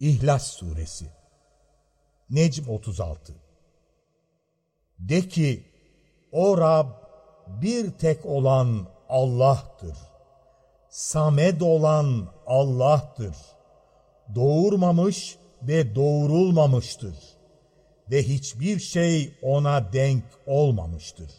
İhlas Suresi Necm 36 De ki, O Rab bir tek olan Allah'tır. Samed olan Allah'tır. Doğurmamış ve doğurulmamıştır. Ve hiçbir şey ona denk olmamıştır.